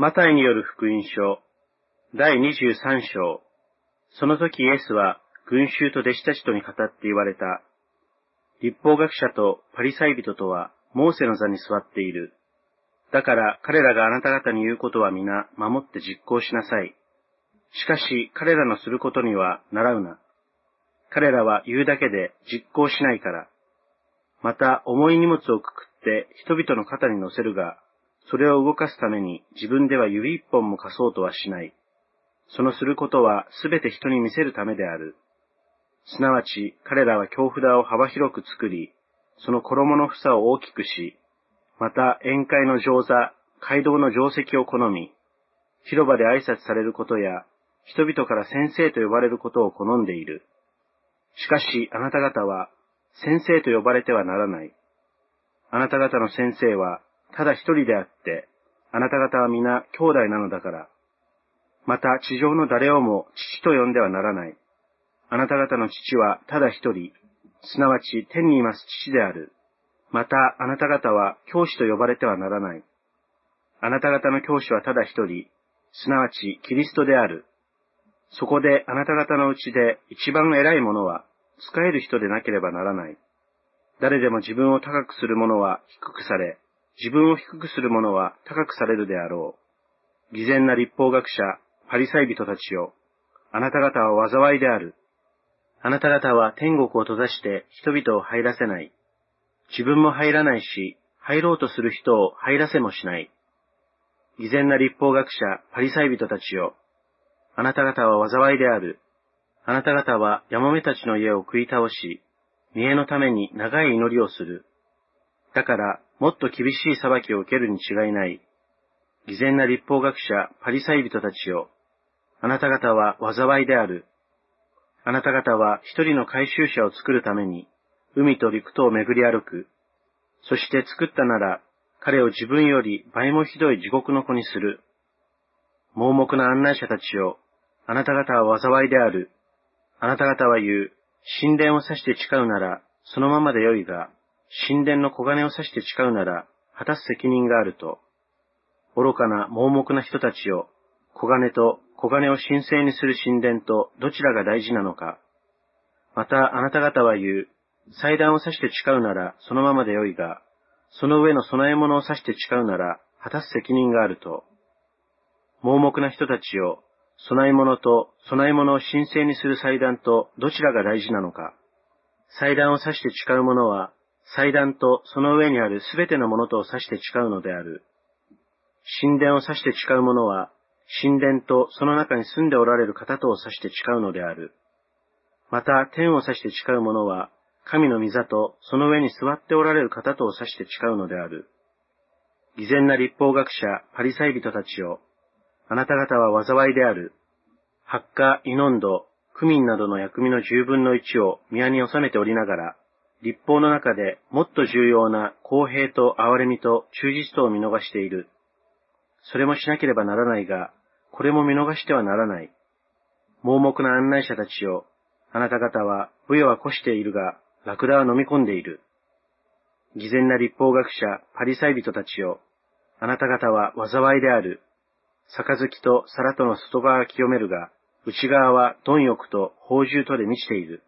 マタイによる福音書、第23章。その時イエスは群衆と弟子たちとに語って言われた。立法学者とパリサイ人とはモーセの座に座っている。だから彼らがあなた方に言うことは皆守って実行しなさい。しかし彼らのすることには習うな。彼らは言うだけで実行しないから。また重い荷物をくくって人々の肩に乗せるが、それを動かすために自分では指一本も貸そうとはしない。そのすることはすべて人に見せるためである。すなわち彼らは京札を幅広く作り、その衣の房を大きくし、また宴会の上座、街道の定石を好み、広場で挨拶されることや、人々から先生と呼ばれることを好んでいる。しかしあなた方は、先生と呼ばれてはならない。あなた方の先生は、ただ一人であって、あなた方は皆兄弟なのだから。また地上の誰をも父と呼んではならない。あなた方の父はただ一人、すなわち天にいます父である。またあなた方は教師と呼ばれてはならない。あなた方の教師はただ一人、すなわちキリストである。そこであなた方のうちで一番偉い者は、使える人でなければならない。誰でも自分を高くする者は低くされ、自分を低くする者は高くされるであろう。偽善な立法学者、パリサイ人たちよ。あなた方は災いである。あなた方は天国を閉ざして人々を入らせない。自分も入らないし、入ろうとする人を入らせもしない。偽善な立法学者、パリサイ人たちよ。あなた方は災いである。あなた方はヤモメたちの家を食い倒し、見栄のために長い祈りをする。だから、もっと厳しい裁きを受けるに違いない。偽善な立法学者、パリサイ人たちよ。あなた方は災いである。あなた方は一人の回収者を作るために、海と陸とを巡り歩く。そして作ったなら、彼を自分より倍もひどい地獄の子にする。盲目な案内者たちよ。あなた方は災いである。あなた方は言う。神殿を指して誓うなら、そのままでよいが、神殿の小金を指して誓うなら、果たす責任があると。愚かな盲目な人たちよ。小金と小金を神聖にする神殿とどちらが大事なのか。またあなた方は言う。祭壇を指して誓うならそのままでよいが、その上の供え物を指して誓うなら果たす責任があると。盲目な人たちよ。供え物と供え物を神聖にする祭壇とどちらが大事なのか。祭壇を指して誓う者は祭壇とその上にあるすべてのものとを指して誓うのである。神殿を指して誓う者は、神殿とその中に住んでおられる方とを指して誓うのである。また、天を指して誓う者は、神の御座とその上に座っておられる方とを指して誓うのである。偽善な立法学者、パリサイ人たちよ。あなた方は災いである。発火、イノンド、クミンなどの薬味の十分の一を宮に収めておりながら、立法の中でもっと重要な公平と憐れみと忠実とを見逃している。それもしなければならないが、これも見逃してはならない。盲目な案内者たちよ、あなた方は、武与は越しているが、ラクダは飲み込んでいる。偽善な立法学者、パリサイ人たちよ、あなた方は災いである。杯と皿との外側は清めるが、内側は貪欲と宝珠とで満ちている。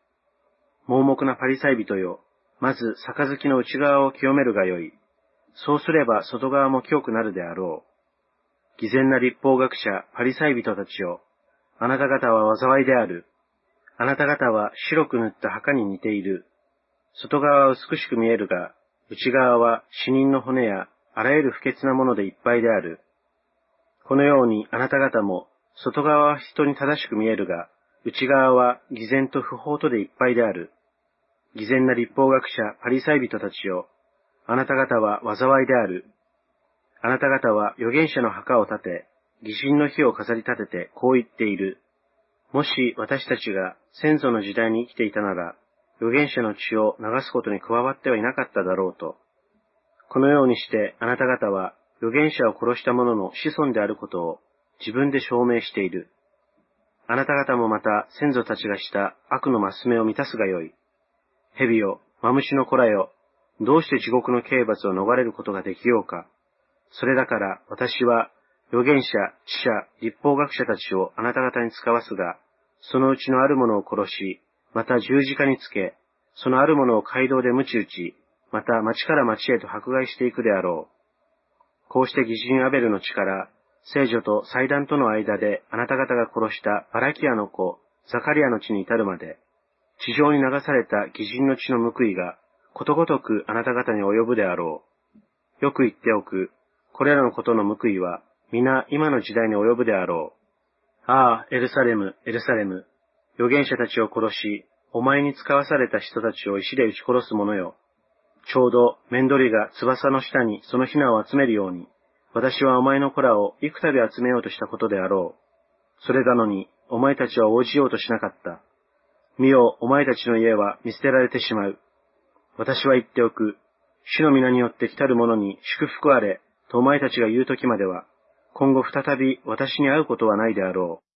盲目なパリサイ人よ、まず杯の内側を清めるがよい。そうすれば外側も清くなるであろう。偽善な立法学者、パリサイ人たちよ、あなた方は災いである。あなた方は白く塗った墓に似ている。外側は美しく見えるが、内側は死人の骨やあらゆる不潔なものでいっぱいである。このようにあなた方も、外側は人に正しく見えるが、内側は偽善と不法とでいっぱいである。偽善な立法学者、パリサイ人たちよ。あなた方は災いである。あなた方は預言者の墓を建て、疑心の火を飾り立ててこう言っている。もし私たちが先祖の時代に生きていたなら、預言者の血を流すことに加わってはいなかっただろうと。このようにしてあなた方は預言者を殺した者の子孫であることを自分で証明している。あなた方もまた先祖たちがした悪のマス目を満たすがよい。蛇よ、マムシの子らよ、どうして地獄の刑罰を逃れることができようか。それだから私は、預言者、知者、立法学者たちをあなた方に使わすが、そのうちのある者を殺し、また十字架につけ、そのある者を街道で鞭打ち、また町から町へと迫害していくであろう。こうして義人アベルの力、聖女と祭壇との間であなた方が殺したバラキアの子、ザカリアの地に至るまで、地上に流された義人の血の報いが、ことごとくあなた方に及ぶであろう。よく言っておく。これらのことの報いは、皆今の時代に及ぶであろう。ああ、エルサレム、エルサレム。預言者たちを殺し、お前に使わされた人たちを石で撃ち殺す者よ。ちょうど、メンドリが翼の下にそのヒナを集めるように、私はお前の子らを幾度集めようとしたことであろう。それなのに、お前たちは応じようとしなかった。見よ、お前たちの家は見捨てられてしまう。私は言っておく。主の皆によって来たる者に祝福あれ、とお前たちが言う時までは、今後再び私に会うことはないであろう。